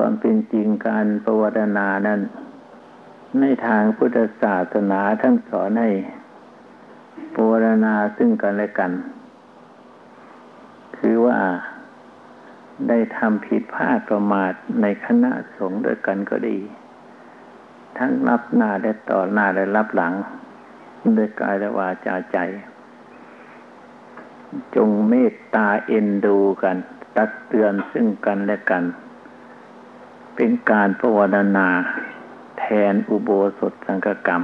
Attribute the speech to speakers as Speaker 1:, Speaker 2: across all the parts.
Speaker 1: ความเป็นจริงการประวัตินานั้น ในทางพุทธศาสนาท่านสอนให้ประวัตินาซึ่งกันและกัน คือว่าได้ทำผิดพลาดประมาทในคณะสงฆ์ด้วยกันก็ดี ทั้งรับหน้าและต่อหน้าและรับหลังด้วยกายและวาจาใจ จงเมตตาเอ็นดูกัน ตักเตือนซึ่งกันและกัน เป็นการภาวนา แทนอุโบสถสังฆกรรม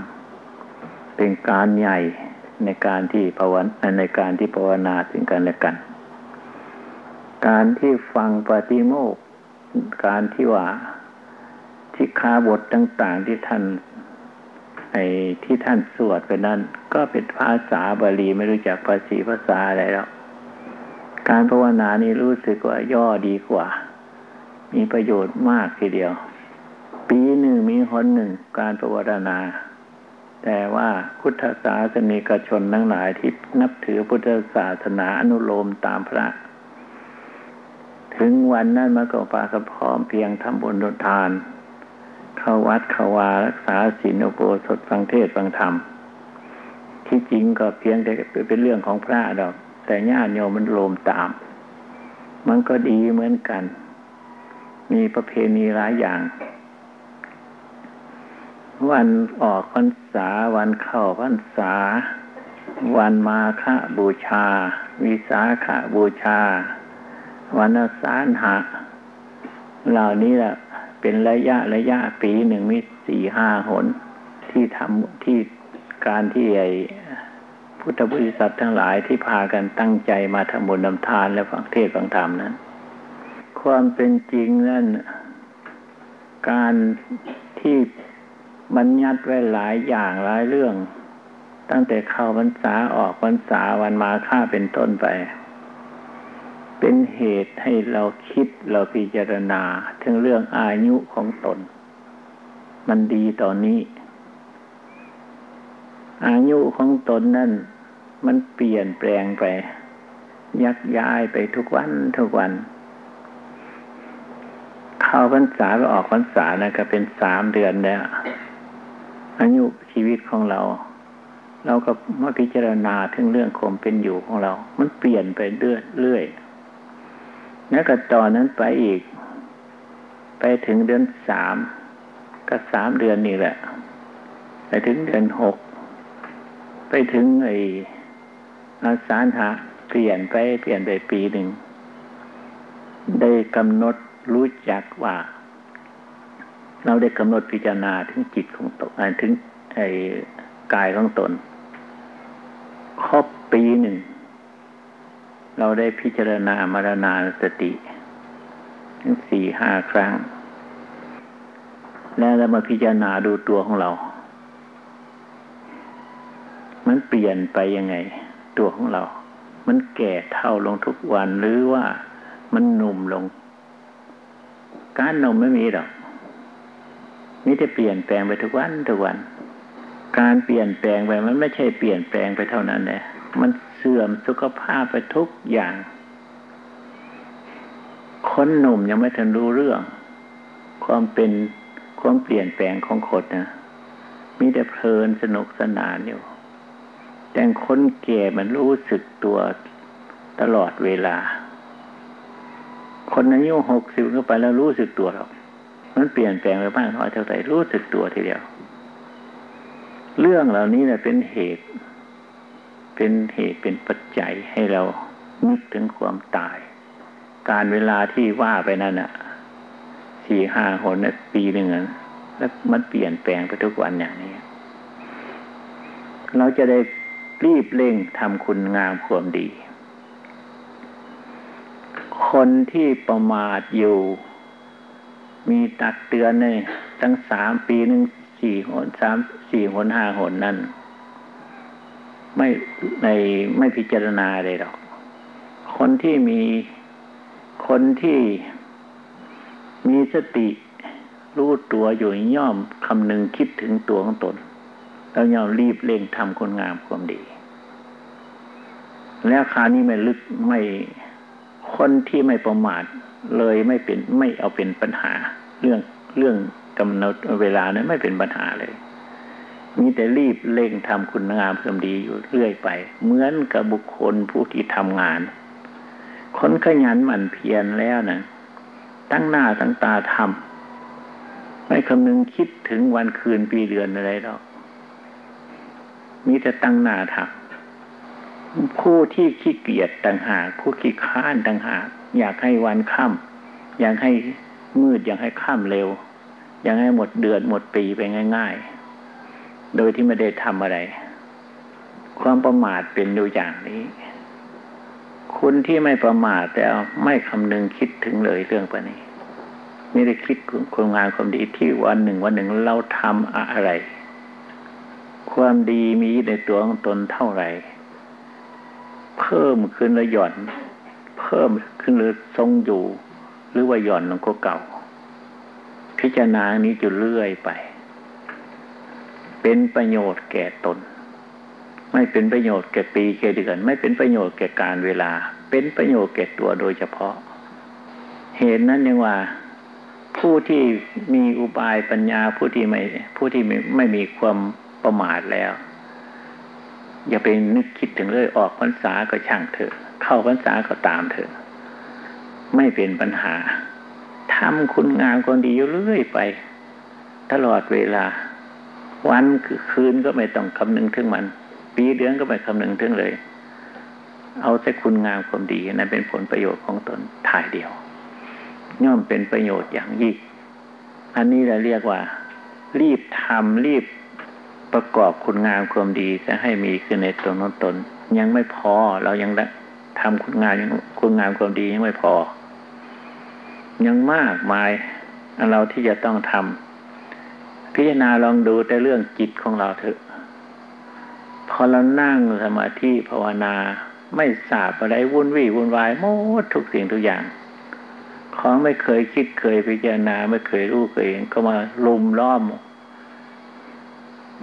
Speaker 1: เป็นการใหญ่ในการที่ภาวนาในการที่ภาวนาซึ่งกันและกัน การที่ฟังปฏิโมกการที่ว่าที่คาบทต่าง ๆ ที่ท่านไอ้ที่ท่านสวดไปนั้น ก็เป็นภาษาบาลีไม่รู้จักภาษีภาษาอะไรแล้ว การภาวนานี้รู้สึกว่าย่อดีกว่า มีประโยชน์มากทีเดียว ปีหนึ่งมีหนหนึ่งการภาวนา แต่ว่าพุทธศาสนิกชนทั้งหลายที่นับถือพุทธศาสนาอนุโลมตามพระ ถึงวันนั้นมาก็ปากับพร้อมเพียงทำบุญทาน เข้าวัดเข้าวารักษาศีลอุโบสถฟังเทศฟังธรรม ที่จริงก็เพียงแต่เป็นเรื่องของพระดอก แต่ญาติโยมมันโลมตาม มันก็ดีเหมือนกัน มีประเพณีหลายอย่าง วันออกพรรษาวันเข้าพรรษา วันมาฆบูชา วิสาขบูชา วันสานหะ เหล่านี้แหละเป็นระยะระยะปีหนึ่งมีสี่ห้าหน ที่ทำที่การที่ไอพุทธบริษัททั้งหลายที่พากันตั้งใจมาทำบุญนำทานและฟังเทศฟังธรรมนั้น ความเป็นจริงนั้นการที่บัญญัติไว้หลายอย่างหลายเรื่อง ตั้งแต่เข้าพรรษาออกพรรษาวันมาฆาเป็นต้นไป เป็นเหตุให้เราคิดเราพิจารณาถึงเรื่องอายุของตน มันดีตอนนี้ อายุของตนนั่น มันเปลี่ยนแปลงไป ยักย้ายไปทุกวันทุกวัน เข้าพรรษาไปออกพรรษานะก็เป็นสามเดือนแล้วอายุชีวิตของเรา เราก็มาพิจารณาถึงเรื่องคมเป็นอยู่ของเรา มันเปลี่ยนไปเรื่อยเรื่อยแล้วก็ต่อนนั้นไปอีก ไปถึงเดือนสามก็สามเดือนนี่แหละ ไปถึงเดือนหกไปถึงไอ้อาสาหะเปลี่ยนไปเปลี่ยนไปปีหนึ่งได้กำหนด รู้จักว่า เราได้กำหนดพิจารณาถึงจิตของตนถึงไอ้กายของตน ครบปีหนึ่ง เราได้พิจารณามรณาสติถึงสี่ห้าครั้ง แล้วเรามาพิจารณาดูตัวของเรา มันเปลี่ยนไปยังไง ตัวของเรา มันแก่เท่าลงทุกวันหรือว่ามันหนุ่มลง การหนุ่มไม่มีหรอกมีแต่เปลี่ยนแปลงไปทุกวันทุกวัน การเปลี่ยนแปลงไปมันไม่ใช่เปลี่ยนแปลงไปเท่านั้นเลยมันเสื่อมสุขภาพไปทุกอย่าง คนหนุ่มยังไม่ทันรู้เรื่อง ความเป็นความเปลี่ยนแปลงของคนนะมีแต่เพลินสนุกสนานอยู่ แต่คนแก่มันรู้สึกตัวตลอดเวลา คนอายุหกสิบเข้าไปแล้วรู้สึกตัวหรอกมันเปลี่ยนแปลงไปบ้างน้อยเท่าไหร่รู้สึกตัวทีเดียว เรื่องเหล่านี้เนี่ยเป็นเหตุ เป็นเหตุเป็นปัจจัยให้เรานึกถึงความตาย การเวลาที่ว่าไปนั่นอะสี่ห้าคนนปีหนึ่งแล้วมันเปลี่ยนแปลงไปทุกวันอย่างนี้ เราจะได้รีบเร่งทำคุณงามความดี คนที่ประมาทอยู่ มีตักเตือนในตั้งสามปีหนึ่งสี่หนสามสี่หนห้าหนนั่น ไม่ในไม่พิจารณาเลยหรอก คนที่มีคนที่มีสติรู้ตัวอยู่ย่อมคำนึงคิดถึงตัวของตน แล้วย่อมรีบเร่งทำคนงามความดี แล้วคานี้ไม่ลึกไม่ คนที่ไม่ประมาทเลยไม่เป็นไม่เอาเป็นปัญหา เรื่องเรื่องกำหนดเวลานั้นไม่เป็นปัญหาเลย มีแต่รีบเร่งทำคุณงามเพิ่มดีอยู่เรื่อยไป เหมือนกับบุคคลผู้ที่ทำงาน คนขยันหมั่นเพียรแล้วนะตั้งหน้าตั้งตาทำไม่คำนึงคิดถึงวันคืนปีเดือนอะไรหรอกมีแต่ตั้งหน้าทำ ผู้ที่ขี้เกียจต่างหากผู้ขี้ค้านต่างหากอยากให้วันค่ำอยากให้มืดอยากให้ค่ำเร็ว อยากให้หมดเดือนหมดปีไปง่าย ๆ โดยที่ไม่ได้ทำอะไร ความประมาทเป็นดูอย่างนี้ คุณที่ไม่ประมาทแต่ไม่คำนึงคิดถึงเลยเรื่องปนี้ไม่ได้คิดคุณงานความดีที่วันหนึ่งวันหนึ่งเราทำอะไร ความดีมีในตัวของตนเท่าไหร่ เพิ่มขึ้นและหย่อน เพิ่มขึ้นหรือทรงอยู่ หรือว่าหย่อนลงก็เก่า พิจารณานี้จะเลื่อยไป เป็นประโยชน์แก่ตน ไม่เป็นประโยชน์แก่ปีแก่เดือน ไม่เป็นประโยชน์แก่การเวลา เป็นประโยชน์แก่ตัวโดยเฉพาะ เหตุนั้นยังว่าผู้ที่มีอุบายปัญญาผู้ที่ไม่ผู้ที่ไม่ไม่มีความประมาทแล้ว อย่าไปนึกคิดถึงเลยออกพรรษาก็ช่างเถอะ เข้าพรรษาก็ตามเถอะ ไม่เป็นปัญหาทำคุณงามคนดีอยู่เรื่อยไป ตลอดเวลา วันคือคืนก็ไม่ต้องคำนึงถึงมัน ปีเดือนก็ไม่คำนึงถึงเลย เอาแต่คุณงามความดีนั้นเป็นผลประโยชน์ของตนถ่ายเดียว ย่อมเป็นประโยชน์อย่างยิ่งอันนี้เราเรียกว่า รีบทำรีบ ประกอบคุณงามความดีจะให้มีขึ้นในตนนตน ยังไม่พอเรายังทำคุณงามคุณงามความดียังไม่พอ ยังมากมายเราที่จะต้องทำพิจารณาลองดูแต่เรื่องจิตของเราเถอะพอเรานั่งสมาธิภาวนาไม่สาบอะไรวุ่นวี่วุ่นวายหมดทุกสิ่งทุกอย่างของไม่เคยคิดเคยพิจารณาไม่เคยรู้เคยเห็นก็มาลุมล้อม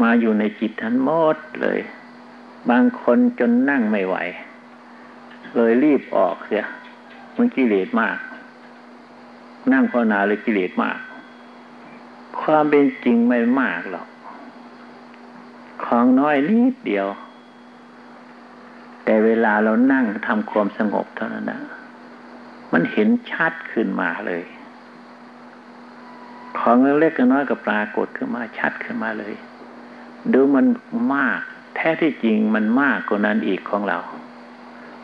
Speaker 1: มาอยู่ในจิตทั้งหมดเลย บางคนจนนั่งไม่ไหว เลยรีบออกเสียมันกิเลสมาก นั่งภาวนาเลยกิเลสมาก ความเป็นจริงไม่มากหรอก ของน้อยนิดเดียว แต่เวลาเรานั่งทำความสงบเท่านั้นนะมันเห็นชัดขึ้นมาเลย ของเล็กๆน้อยก็ปรากฏขึ้นมาชัดขึ้นมาเลย ดูมันมาก แท้ที่จริงมันมากกว่านั้นอีกของเรา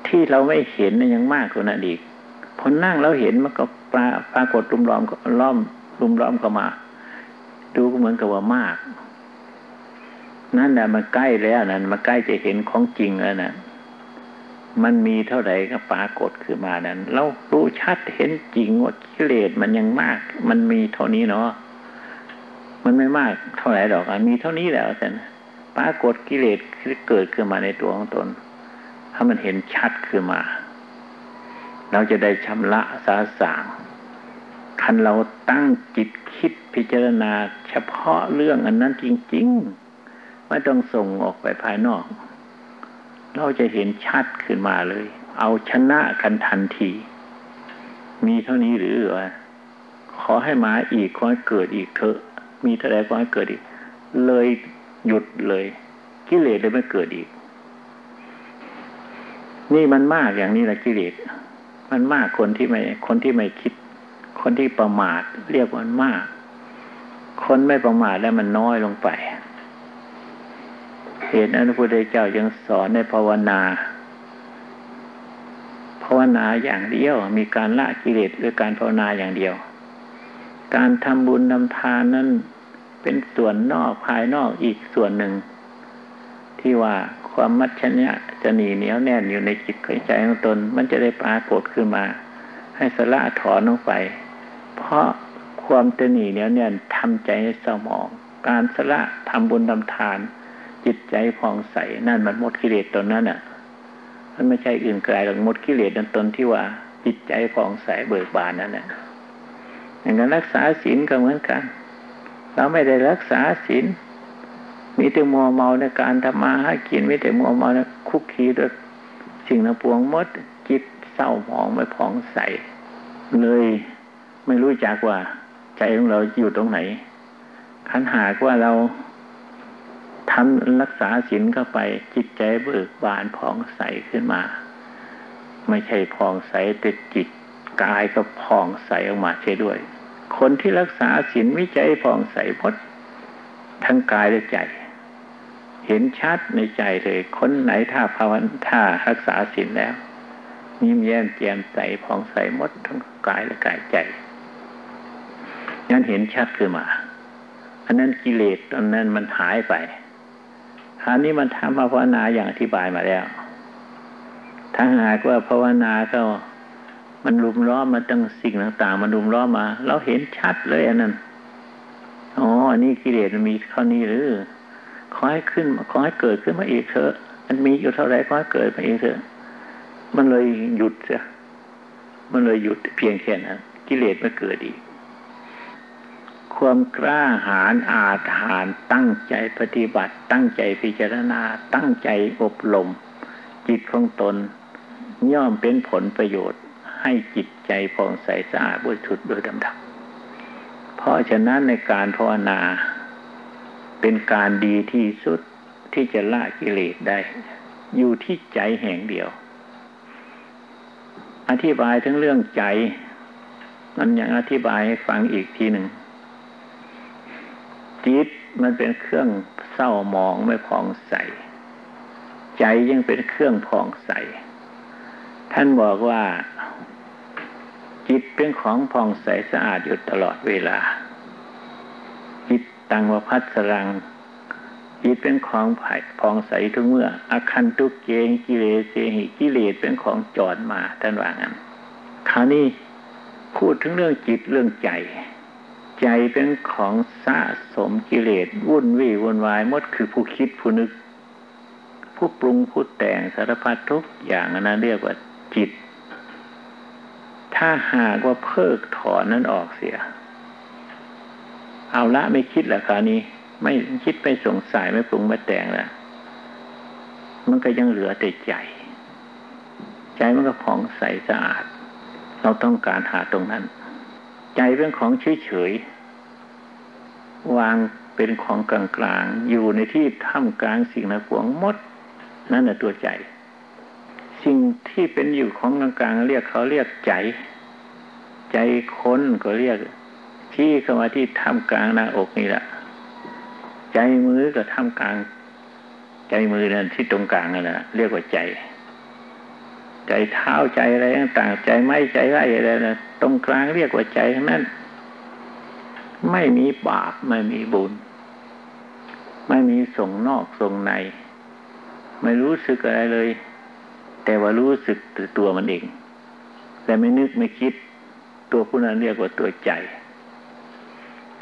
Speaker 1: ที่เราไม่เห็นยังมากกว่านั้นอีกพอนั่งแล้วเห็นมันก็ปราปรากฏรุมล้อมล้อมรุมล้อมเข้ามา ดูก็เหมือนกับว่ามาก นั่นแหละมันใกล้แล้วนั่นมันใกล้จะเห็นของจริงแล้วนะมันมีเท่าไหร่ก็ปรากฏขึ้นมานั้น เรารู้ชัดเห็นจริงว่ากิเลสมันยังมาก มันมีเท่านี้เนาะ มันไม่มากเท่าไหร่ดอกอมีเท่านี้แล้วแต่ปรากฏกิเลสเกิดขึ้นมาในตัวของตน ถ้ามันเห็นชัดขึ้นมา เราจะได้ชำระสาสางคันเราตั้งจิตคิดพิจารณา เฉพาะเรื่องอันนั้นจริง ๆ ไม่ต้องส่งออกไปภายนอก เราจะเห็นชัดขึ้นมาเลย เอาชนะกันทันที มีเท่านี้หรือวะขอให้มาอีกขอให้เกิดอีกเถอะ มีเท่าไรขอให้เกิดอีก เลยหยุดเลยกิเลสเลยไม่เกิดอีก นี่มันมากอย่างนี้แหละกิเลสมันมากคนที่ไม่ คนที่ไม่คิด คนที่ประมาท เรียกว่ามันมาก คนไม่ประมาทแล้วมันน้อยลงไปเหตุนั้นพระพุทธเจ้ายังสอนในภาวนาภาวนาอย่างเดียว มีการละกิเลสด้วยการภาวนาอย่างเดียว การทำบุญทำทานนั้นเป็นส่วนนอกภายนอกอีกส่วนหนึ่ง ที่ว่าความมัดชนะจะหนีเหนียวแน่นอยู่ในจิตใจของตน มันจะได้ปรากฏขึ้นมา ให้สละถอนลงไป เพราะความจะหนีเหนียวแน่นทำใจให้สมอง การสละทำบุญทำทาน จิตใจผ่องใสนั่นมันหมดกิเลสตนนั้นอะ มันไม่ใช่อื่นไกลหรอกหมดกิเลสตนที่ว่าจิตใจผ่องใสเบิกบานนั่นแหละ อย่างนั้นรักษาศีลก็เหมือนกัน เราไม่ได้รักษาศีลมีแต่มัวเมาในการทำมาหากินมีแต่มัวเมาในคุกคีด้วยสิ่งทั้งปวงมดจิตเศร้าหมองไม่ผ่องใส เลยไม่รู้จักว่าใจของเราอยู่ตรงไหนคันหากว่าเราทำรักษาศีลเข้าไปจิตใจเบิกบานผ่องใสขึ้นมา ไม่ใช่ผ่องใสแต่จิตกายก็ผ่องใสออกมาใช่ด้วย คนที่รักษาศีลวิจัยผ่องใสพดทั้งกายและใจ เห็นชัดในใจเลย คนไหนถ้าภาวนาถ้ารักษาศีลแล้วยิ้มแย้มแจ่มใสผ่องใสมดทั้งกายและกายใจนั้นเห็นชัดขึ้นมา อันนั้นกิเลสตอนนั้นมันหายไปคราวนี้มันทำภาวนาอย่างอธิบายมาแล้วถ้าหากว่าภาวนาก็ มันรุมล้อมมาตั้งสิ่งต่าง ๆ มันรุมล้อมมา เราเห็นชัดเลยอันนั้นอ๋ออันนี้กิเลสมันมีเท่านี้หรือขอให้ขึ้นขอให้เกิดขึ้นมาอีกเถอะ มันมีอยู่เท่าไรขอให้เกิดมาอีกเถอะ มันเลยหยุดเสียมันเลยหยุดเพียงแค่นั้นกิเลสไม่เกิดอีก ความกล้าหาญอาถานตั้งใจปฏิบัติ ตั้งใจพิจารณา ตั้งใจอบรมจิตของตน ย่อมเป็นผลประโยชน์ ให้จิตใจผ่องใสสะอาดบริสุทธิ์โดยดำดับ เพราะฉะนั้นในการภาวนาเป็นการดีที่สุดที่จะละกิเลสได้ อยู่ที่ใจแห่งเดียว อธิบายทั้งเรื่องใจ มันยังอธิบายให้ฟังอีกทีหนึ่งจิตมันเป็นเครื่องเศร้าหมองไม่ผ่องใส ใจยังเป็นเครื่องผ่องใส ท่านบอกว่า จิตเป็นของผ่องใสสะอาดอยู่ตลอดเวลา จิตตังวพัสรัง จิตเป็นของผ่ผ่องใสทุกเมื่อ อคันตุกเกงกิเลสหิกิเลสเป็นของจอดมาท่านว่างั้นคราวนี้พูดถึงเรื่องจิตเรื่องใจ ใจเป็นของสะสมกิเลสวุ่นวี่วุ่นวายมดคือผู้คิดผู้นึก ผู้ปรุงผู้แต่งสารพัดทุกอย่างนั้นเรียกว่าจิต ถ้าหากว่าเพิกถอนนั้นออกเสีย เอาละไม่คิดแล้วคราวนี้ ไม่คิดไปสงสัยไม่ปรุงไม่แต่งแล้วมันก็ยังเหลือแต่ใจ ใจมันก็ผ่องใสสะอาด เราต้องการหาตรงนั้น ใจเป็นของเฉยๆวางเป็นของกลางๆ อยู่ในที่ท่ามกลางสิ่งนักวงมด นั่นแหละตัวใจ สิ่งที่เป็นอยู่ของกลางๆเรียกเขาเรียกใจ ใจคนก็เรียกที่เข้ามาที่ท่ามกลางหน้าอกนี่แหละใจมือก็ท่ามกลาง ใจมือนั่นที่ตรงกลางนั่นแหละเรียกว่าใจ ใจเท้าใจอะไรต่างใจไม่ใจไรอะไรนะตรงกลางเรียกว่าใจทั้งนั้น ไม่มีบาปไม่มีบุญ ไม่มีส่งนอกส่งใน ไม่รู้สึกอะไรเลย แต่ว่ารู้สึกตัวมันเอง แต่ไม่นึกไม่คิด ตัวผู้นั้นเรียกว่าตัวใจ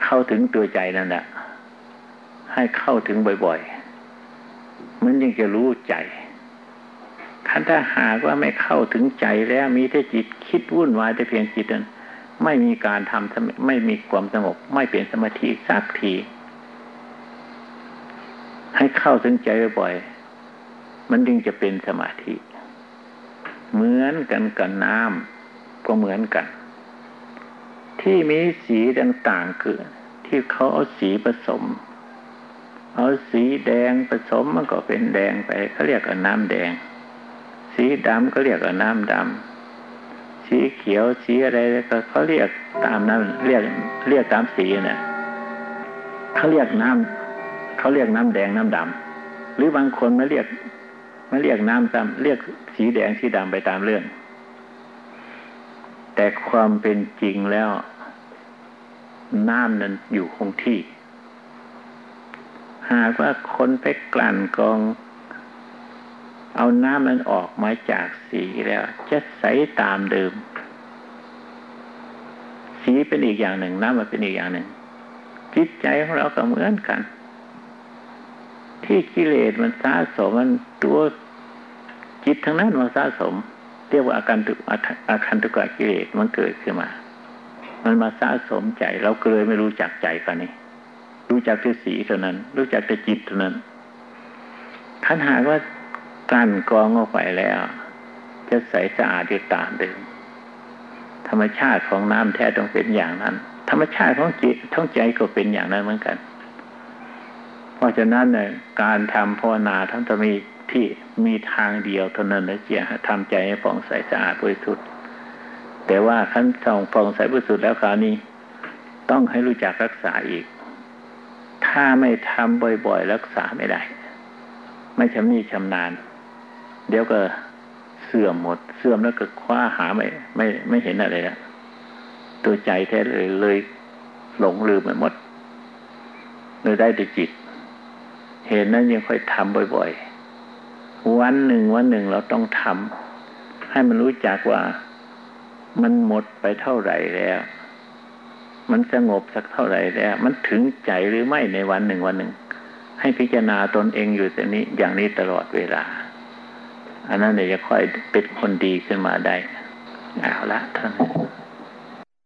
Speaker 1: เข้าถึงตัวใจนั่นแหละให้เข้าถึงบ่อยๆ มันยังจะรู้ใจคันถ้าหากว่าไม่เข้าถึงใจแล้วมีแต่จิตคิดวุ่นวายแต่เพียงจิตนั้นไม่มีการทำไม่มีความสงบไม่เป็นสมาธิสักที ให้เข้าถึงใจบ่อย มันจึงจะเป็นสมาธิ เหมือนกันกับน้ำก็เหมือนกัน ที่มีสีต่างๆคือ ที่เขาเอาสีผสม เอาสีแดงผสมมันก็เป็นแดงไปเขาเรียกว่าน้ำแดง สีดำก็เรียกว่าน้ำดำสีเขียวสีอะไรก็เขาเรียกตามน้ำเรียกเรียกตามสีนะ่ะเขาเรียกน้ำเขาเรียกน้ำแดงน้ำดำหรือบางคนมาเรียก มาเรียกน้ำตามเรียกสีแดงสีดำไปตามเรื่อง แต่ความเป็นจริงแล้ว น้ำนั้นอยู่คงที่ หากว่าคนไปกลั่นกอง เอาน้ำมันออกมาจากสีแล้ว จะใสตามเดิม สีเป็นอีกอย่างหนึ่ง น้ำมันเป็นอีกอย่างหนึ่งจิตใจของเราก็เหมือนกัน ที่กิเลสมันสะสมมันตัวจิตทั้งนั้นมันสะสม เรียกว่าอาการตุอาการตุกะกิเลสมันเกิดขึ้นมา มันมาสะสมใจ เราก็เลยไม่รู้จักใจกันนี่รู้จักแต่สีเท่านั้น รู้จักแต่จิตเท่านั้นขันหากว่ากั้นกองออกไปแล้ว จะใสสะอาดอยู่ตามเดิมธรรมชาติของน้ำแท้ต้องเป็นอย่างนั้น ธรรมชาติของจิตท้องใจก็เป็นอย่างนั้นเหมือนกัน เพราะฉะนั้นเนี่ยการทำภาวนาทั้งจะมีที่มีทางเดียวเท่านั้นนะเจียทำใจให้ฟองใสสะอาดบริสุทธิ์แต่ว่าขั้นสองฟองใสบริสุทธิ์แล้วคราวนี้ ต้องให้รู้จักรักษาอีก ถ้าไม่ทำบ่อย ๆ รักษาไม่ได้ ไม่ชำนิชำนาญ เดี๋ยวก็เสื่อมหมด เสื่อมแล้วก็คว้าหาไม่ไม่ไม่เห็นอะไรแล้วตัวใจแท้เลยเลยหลงลืมไปหมดเลยได้แต่จิต เห็นนั้นยังค่อยทำบ่อยๆ วันหนึ่งวันหนึ่งเราต้องทำให้มันรู้จักว่ามันหมดไปเท่าไหร่แล้ว มันสงบสักเท่าไหร่แล้ว มันถึงใจหรือไม่ในวันหนึ่งวันหนึ่ง ให้พิจารณาตนเองอยู่แต่นี้อย่างนี้ตลอดเวลา อันนั้นเนี่ยจะค่อยเป็นคนดีขึ้นมาได้เอาละท่าน